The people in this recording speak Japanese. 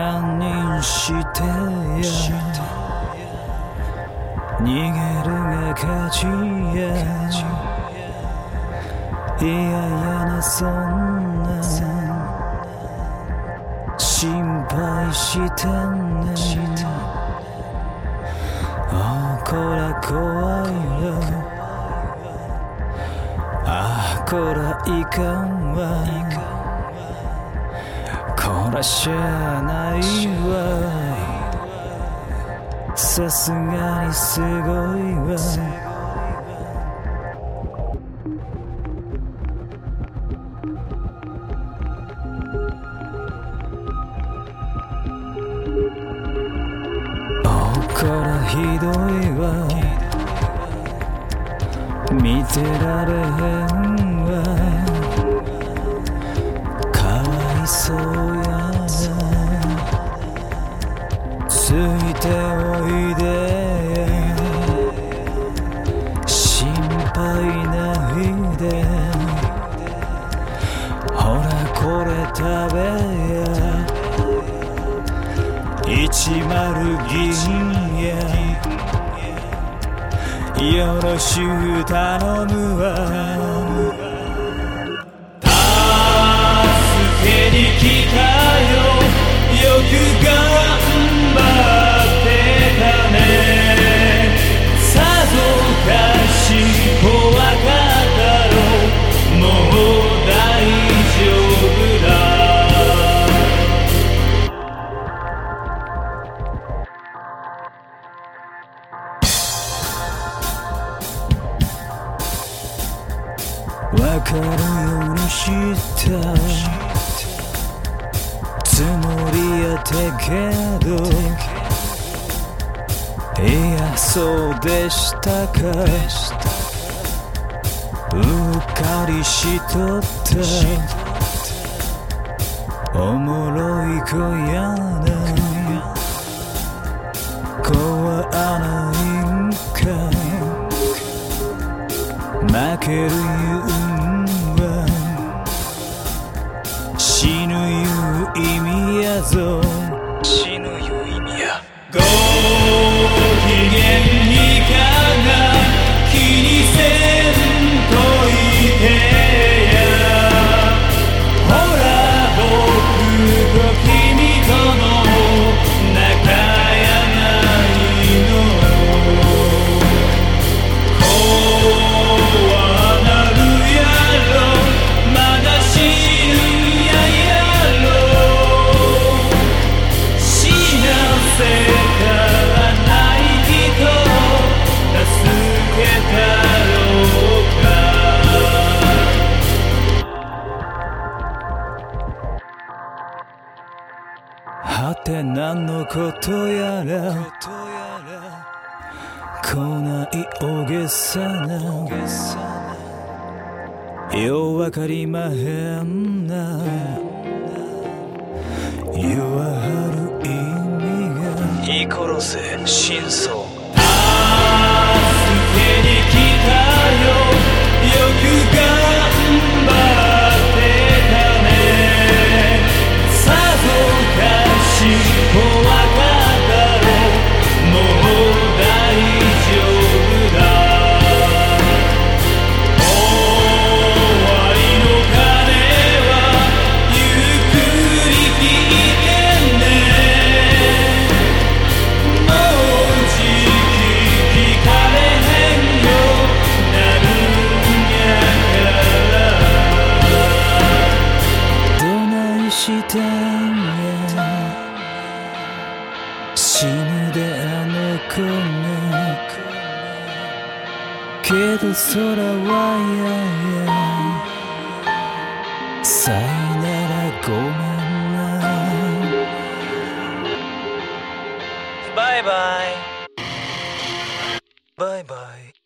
堪忍してや。逃げるが勝ちや。いやいやなそんな。心配してんねああこら怖いわああこらいかんわ。らしゃないわ。さすがにすごいわ。こらひどいわ。見てられへんわ。かわいそう。ておいで心配ないで。ほらこれ食べや。一丸銀や。よろしゅう頼むわ。わかるようにした。つもりやったけど。いやそうでしたか。うっかりしとった。おもろい子やな。怖ないんか負ける言いうはて何のことやら来ない大げさなようわかりまへんな言わはる意味が。言い殺せ真相。助けにしたんや死ぬであの子がけど空はやや。さよならごめんな。バイバイ。バイバイ。